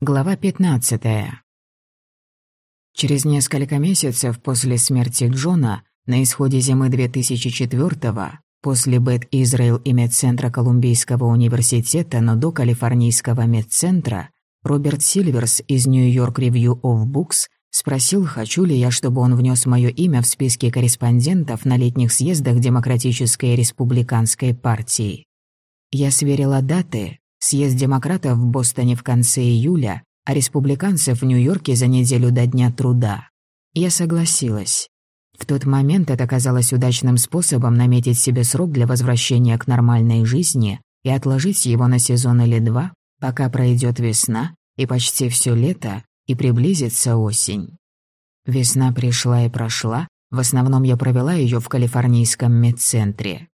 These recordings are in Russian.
Глава 15. Через несколько месяцев после смерти Джона, на исходе зимы 2004-го, после Бет Израил и медцентра Колумбийского университета, но до Калифорнийского медцентра, Роберт Сильверс из York Review of Books спросил, хочу ли я, чтобы он внес мое имя в списки корреспондентов на летних съездах Демократической и Республиканской партии. Я сверила даты, съезд демократов в Бостоне в конце июля, а республиканцев в Нью-Йорке за неделю до Дня труда. Я согласилась. В тот момент это казалось удачным способом наметить себе срок для возвращения к нормальной жизни и отложить его на сезон или два, пока пройдет весна и почти все лето, и приблизится осень. Весна пришла и прошла, в основном я провела ее в калифорнийском медцентре.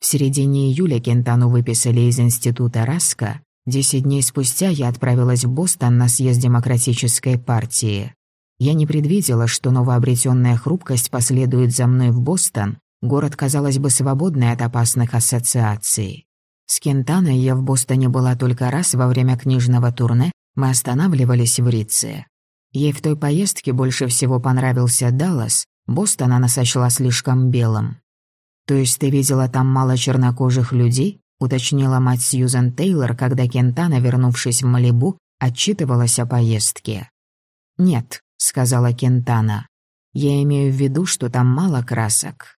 В середине июля Кентану выписали из института Раска. Десять дней спустя я отправилась в Бостон на съезд Демократической партии. Я не предвидела, что новообретенная хрупкость последует за мной в Бостон. Город, казалось бы, свободный от опасных ассоциаций. С Кентаной я в Бостоне была только раз во время книжного турне, мы останавливались в Рице. Ей в той поездке больше всего понравился Даллас, Бостон она сочла слишком белым. «То есть ты видела там мало чернокожих людей?» — уточнила мать Сьюзен Тейлор, когда Кинтана, вернувшись в Малибу, отчитывалась о поездке. «Нет», — сказала Кинтана. «Я имею в виду, что там мало красок».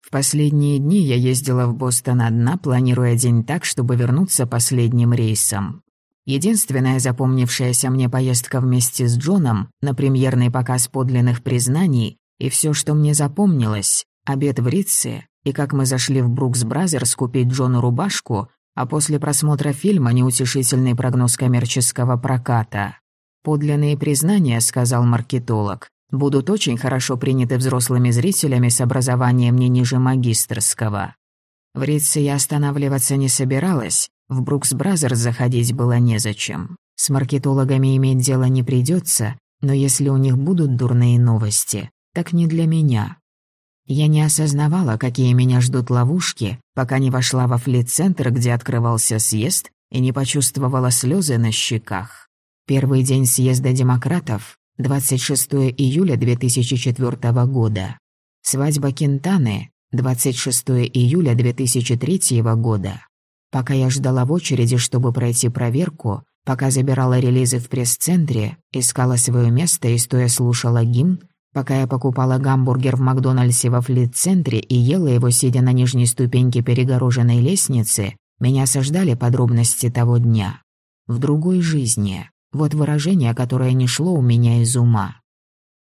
В последние дни я ездила в Бостон одна, планируя день так, чтобы вернуться последним рейсом. Единственная запомнившаяся мне поездка вместе с Джоном на премьерный показ подлинных признаний и все, что мне запомнилось, обед в Ритце и как мы зашли в Brooks Brothers купить Джону рубашку, а после просмотра фильма неутешительный прогноз коммерческого проката. «Подлинные признания», — сказал маркетолог, «будут очень хорошо приняты взрослыми зрителями с образованием не ниже магистрского». В Ритце я останавливаться не собиралась, в Brooks Brothers заходить было незачем. С маркетологами иметь дело не придется, но если у них будут дурные новости, так не для меня. Я не осознавала, какие меня ждут ловушки, пока не вошла во флит-центр, где открывался съезд, и не почувствовала слезы на щеках. Первый день съезда демократов, 26 июля 2004 года. Свадьба Кентаны, 26 июля 2003 года. Пока я ждала в очереди, чтобы пройти проверку, пока забирала релизы в пресс-центре, искала свое место и стоя слушала гимн, Пока я покупала гамбургер в Макдональдсе во флит-центре и ела его, сидя на нижней ступеньке перегороженной лестницы, меня осаждали подробности того дня. В другой жизни. Вот выражение, которое не шло у меня из ума.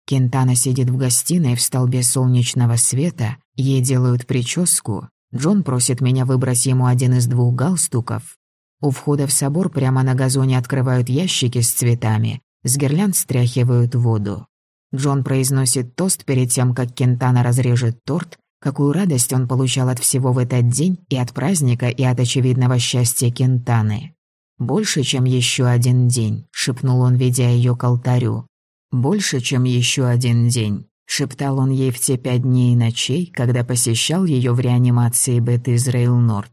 Кентана сидит в гостиной в столбе солнечного света, ей делают прическу, Джон просит меня выбрать ему один из двух галстуков. У входа в собор прямо на газоне открывают ящики с цветами, с гирлянд стряхивают воду. Джон произносит тост перед тем, как Кентана разрежет торт, какую радость он получал от всего в этот день и от праздника, и от очевидного счастья Кентаны. «Больше, чем еще один день», — шепнул он, ведя ее к алтарю. «Больше, чем еще один день», — шептал он ей в те пять дней и ночей, когда посещал ее в реанимации Бет Израил Норт.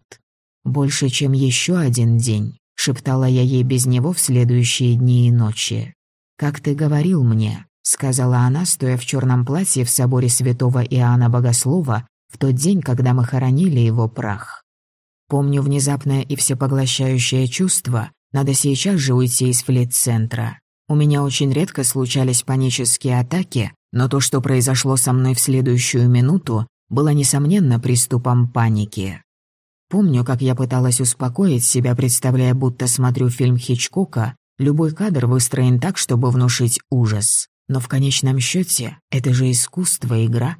«Больше, чем еще один день», — шептала я ей без него в следующие дни и ночи. «Как ты говорил мне, сказала она, стоя в черном платье в соборе святого Иоанна Богослова в тот день, когда мы хоронили его прах. Помню внезапное и всепоглощающее чувство, надо сейчас же уйти из флит-центра. У меня очень редко случались панические атаки, но то, что произошло со мной в следующую минуту, было, несомненно, приступом паники. Помню, как я пыталась успокоить себя, представляя, будто смотрю фильм Хичкока, любой кадр выстроен так, чтобы внушить ужас. Но в конечном счете это же искусство, игра.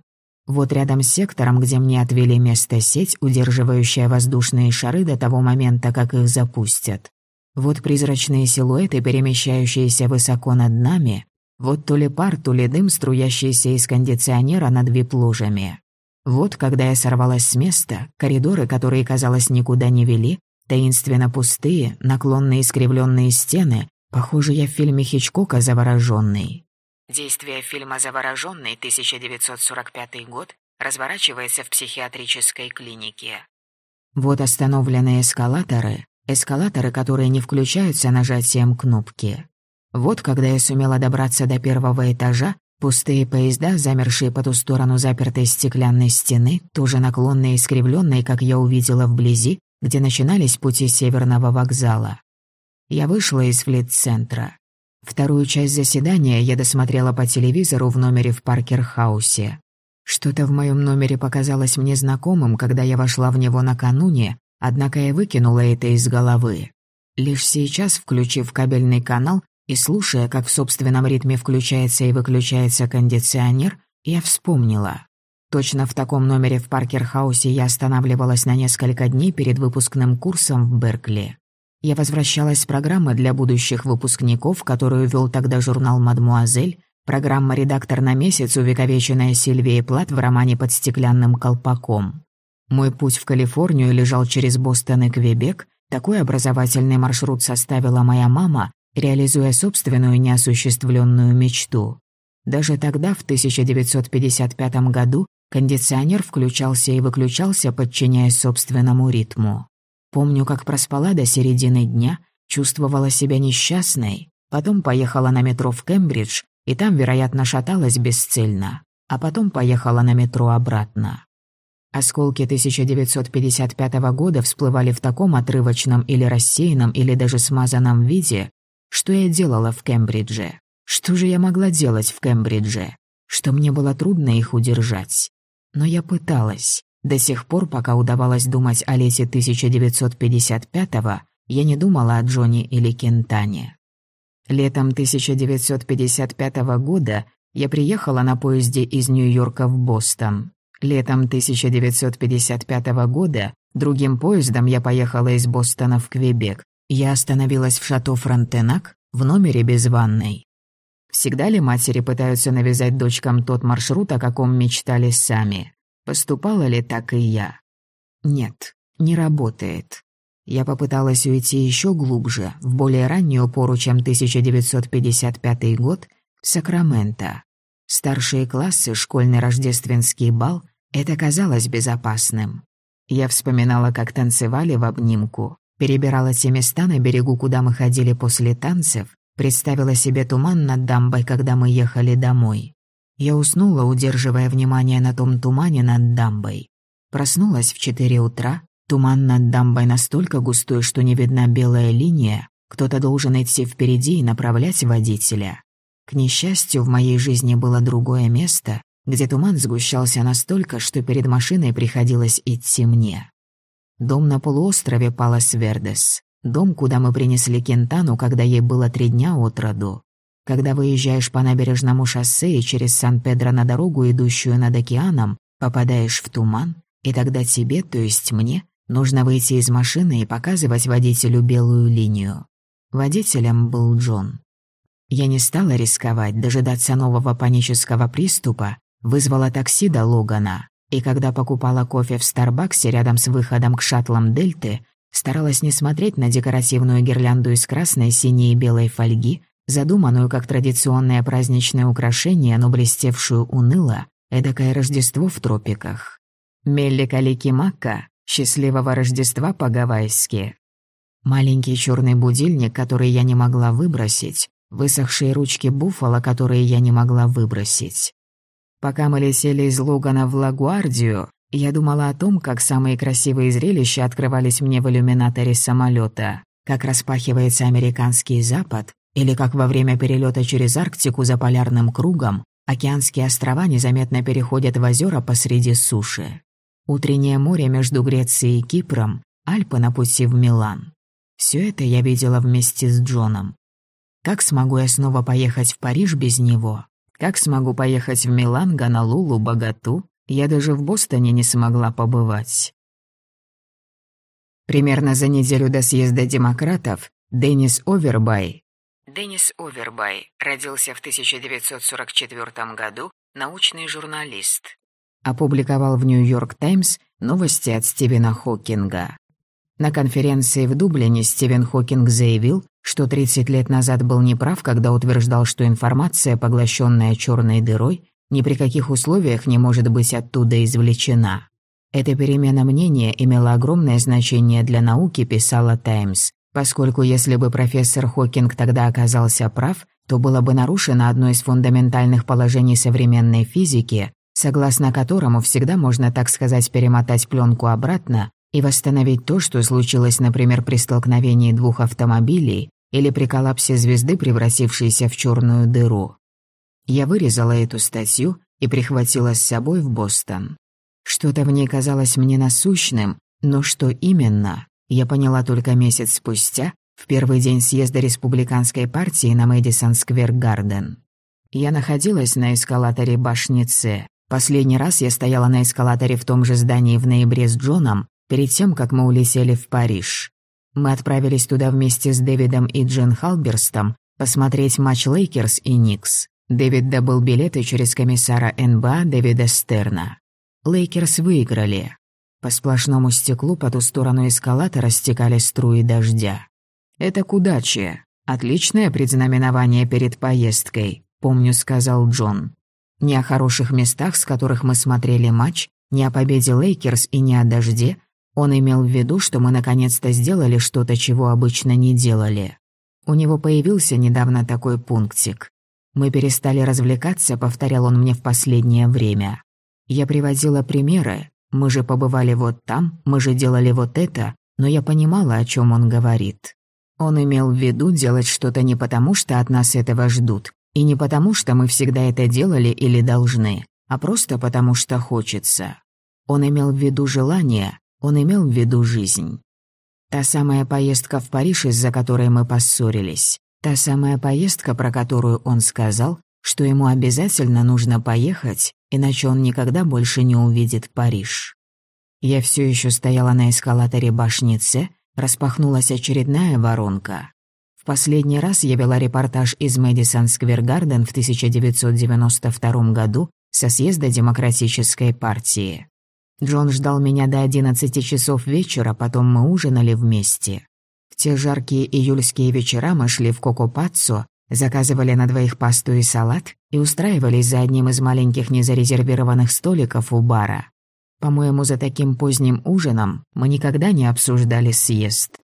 Вот рядом с сектором, где мне отвели место сеть, удерживающая воздушные шары до того момента, как их запустят. Вот призрачные силуэты, перемещающиеся высоко над нами. Вот то ли пар, то ли дым, струящийся из кондиционера над вип-ложами. Вот, когда я сорвалась с места, коридоры, которые, казалось, никуда не вели, таинственно пустые, наклонные искривленные стены, похоже, я в фильме Хичкока «Заворожённый». Действие фильма «Завороженный» 1945 год разворачивается в психиатрической клинике. Вот остановленные эскалаторы, эскалаторы, которые не включаются нажатием кнопки. Вот когда я сумела добраться до первого этажа, пустые поезда, замершие по ту сторону запертой стеклянной стены, тоже наклонные и искривленные, как я увидела вблизи, где начинались пути Северного вокзала. Я вышла из Флит-центра. Вторую часть заседания я досмотрела по телевизору в номере в Паркер-хаусе. Что-то в моем номере показалось мне знакомым, когда я вошла в него накануне, однако я выкинула это из головы. Лишь сейчас, включив кабельный канал, и слушая, как в собственном ритме включается и выключается кондиционер, я вспомнила. Точно в таком номере в Паркер-хаусе я останавливалась на несколько дней перед выпускным курсом в Беркли. Я возвращалась с программы для будущих выпускников, которую вел тогда журнал «Мадмуазель», программа «Редактор на месяц», увековеченная Сильвией Плат в романе «Под стеклянным колпаком». Мой путь в Калифорнию лежал через Бостон и Квебек, такой образовательный маршрут составила моя мама, реализуя собственную неосуществленную мечту. Даже тогда, в 1955 году, кондиционер включался и выключался, подчиняясь собственному ритму. Помню, как проспала до середины дня, чувствовала себя несчастной, потом поехала на метро в Кембридж, и там, вероятно, шаталась бесцельно, а потом поехала на метро обратно. Осколки 1955 года всплывали в таком отрывочном или рассеянном, или даже смазанном виде, что я делала в Кембридже? Что же я могла делать в Кембридже? Что мне было трудно их удержать. Но я пыталась. До сих пор, пока удавалось думать о лете 1955-го, я не думала о Джонни или Кентане. Летом 1955 года я приехала на поезде из Нью-Йорка в Бостон. Летом 1955 года другим поездом я поехала из Бостона в Квебек, я остановилась в шато Фронтенак в номере без ванной. Всегда ли матери пытаются навязать дочкам тот маршрут, о каком мечтали сами? Поступала ли так и я? Нет, не работает. Я попыталась уйти еще глубже, в более раннюю пору, чем 1955 год, в Сакраменто. Старшие классы, школьный рождественский бал — это казалось безопасным. Я вспоминала, как танцевали в обнимку, Перебирала те места на берегу, куда мы ходили после танцев, представила себе туман над дамбой, когда мы ехали домой. Я уснула, удерживая внимание на том тумане над дамбой. Проснулась в четыре утра, туман над дамбой настолько густой, что не видна белая линия, кто-то должен идти впереди и направлять водителя. К несчастью, в моей жизни было другое место, где туман сгущался настолько, что перед машиной приходилось идти мне. Дом на полуострове Палас-Вердес. Дом, куда мы принесли Кентану, когда ей было три дня от роду. Когда выезжаешь по набережному шоссе и через Сан-Педро на дорогу, идущую над океаном, попадаешь в туман, и тогда тебе, то есть мне, нужно выйти из машины и показывать водителю белую линию. Водителем был Джон. Я не стала рисковать, дожидаться нового панического приступа, вызвала такси до Логана. И когда покупала кофе в Старбаксе рядом с выходом к шаттлам Дельты, старалась не смотреть на декоративную гирлянду из красной, синей и белой фольги, задуманную как традиционное праздничное украшение, но блестевшую уныло, эдакое Рождество в тропиках. Мелли Калики Макка, счастливого Рождества по-гавайски. Маленький черный будильник, который я не могла выбросить, высохшие ручки буфала, которые я не могла выбросить. Пока мы летели из Логана в Лагуардию, я думала о том, как самые красивые зрелища открывались мне в иллюминаторе самолета, как распахивается американский запад, или как во время перелета через Арктику за полярным кругом океанские острова незаметно переходят в озера посреди суши. Утреннее море между Грецией и Кипром, Альпы на пути в Милан. Все это я видела вместе с Джоном. Как смогу я снова поехать в Париж без него? Как смогу поехать в Милан, Ганалулу, Богату? Я даже в Бостоне не смогла побывать. Примерно за неделю до съезда демократов Деннис Овербай Деннис Овербай родился в 1944 году, научный журналист. Опубликовал в «Нью-Йорк Таймс» новости от Стивена Хокинга. На конференции в Дублине Стивен Хокинг заявил, что 30 лет назад был неправ, когда утверждал, что информация, поглощенная черной дырой, ни при каких условиях не может быть оттуда извлечена. Эта перемена мнения имела огромное значение для науки, писала «Таймс», поскольку если бы профессор Хокинг тогда оказался прав, то было бы нарушено одно из фундаментальных положений современной физики, согласно которому всегда можно, так сказать, перемотать пленку обратно и восстановить то, что случилось, например, при столкновении двух автомобилей или при коллапсе звезды, превратившейся в черную дыру. Я вырезала эту статью и прихватила с собой в Бостон. Что-то в ней казалось мне насущным, но что именно, я поняла только месяц спустя, в первый день съезда республиканской партии на Мэдисон Сквер Гарден. Я находилась на эскалаторе башни С. Последний раз я стояла на эскалаторе в том же здании в ноябре с Джоном, перед тем, как мы улетели в Париж. Мы отправились туда вместе с Дэвидом и Джин Халберстом посмотреть матч Лейкерс и Никс. Дэвид добыл билеты через комиссара НБА Дэвида Стерна. Лейкерс выиграли. По сплошному стеклу по ту сторону эскалатора стекали струи дождя. «Это к удаче. Отличное предзнаменование перед поездкой», — помню, сказал Джон. «Ни о хороших местах, с которых мы смотрели матч, ни о победе Лейкерс и ни о дожде. Он имел в виду, что мы наконец-то сделали что-то, чего обычно не делали. У него появился недавно такой пунктик. Мы перестали развлекаться, повторял он мне в последнее время. Я приводила примеры. Мы же побывали вот там, мы же делали вот это, но я понимала, о чем он говорит. Он имел в виду делать что-то не потому, что от нас этого ждут, и не потому, что мы всегда это делали или должны, а просто потому, что хочется. Он имел в виду желание, он имел в виду жизнь. Та самая поездка в Париж, из-за которой мы поссорились. Та самая поездка, про которую он сказал, что ему обязательно нужно поехать, иначе он никогда больше не увидит Париж. Я все еще стояла на эскалаторе башницы, распахнулась очередная воронка. В последний раз я вела репортаж из Мэдисон Сквер Гарден в 1992 году со съезда Демократической партии. Джон ждал меня до 11 часов вечера, потом мы ужинали вместе. В те жаркие июльские вечера мы шли в Кокопаццо, заказывали на двоих пасту и салат и устраивались за одним из маленьких незарезервированных столиков у бара. По-моему, за таким поздним ужином мы никогда не обсуждали съезд.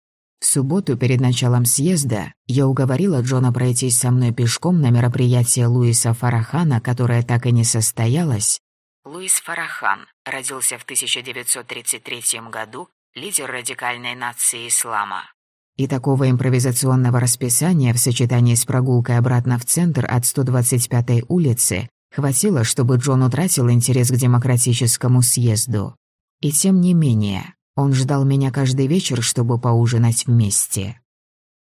В субботу перед началом съезда я уговорила Джона пройтись со мной пешком на мероприятие Луиса Фарахана, которое так и не состоялось. Луис Фарахан родился в 1933 году, лидер радикальной нации ислама. И такого импровизационного расписания в сочетании с прогулкой обратно в центр от 125-й улицы хватило, чтобы Джон утратил интерес к демократическому съезду. И тем не менее, он ждал меня каждый вечер, чтобы поужинать вместе.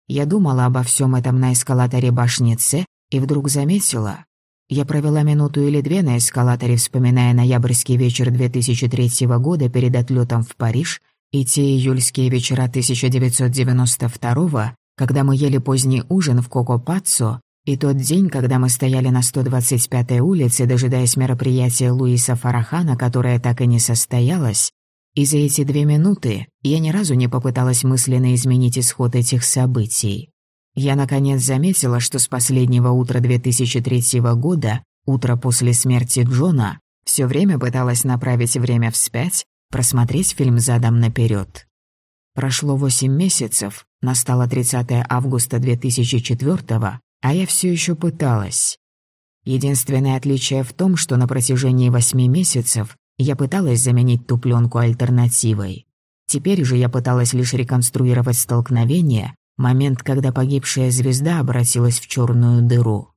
Я думала обо всем этом на эскалаторе башницы и вдруг заметила. Я провела минуту или две на эскалаторе, вспоминая ноябрьский вечер 2003 года перед отлетом в Париж и те июльские вечера 1992 когда мы ели поздний ужин в Коко-Паццо, и тот день, когда мы стояли на 125-й улице, дожидаясь мероприятия Луиса Фарахана, которое так и не состоялось, и за эти две минуты я ни разу не попыталась мысленно изменить исход этих событий. Я, наконец, заметила, что с последнего утра 2003 года, утро после смерти Джона, все время пыталась направить время вспять просмотреть фильм задом наперед. Прошло восемь месяцев, настало 30 августа 2004 а я все еще пыталась. Единственное отличие в том, что на протяжении восьми месяцев я пыталась заменить ту пленку альтернативой. Теперь же я пыталась лишь реконструировать столкновение, момент, когда погибшая звезда обратилась в черную дыру.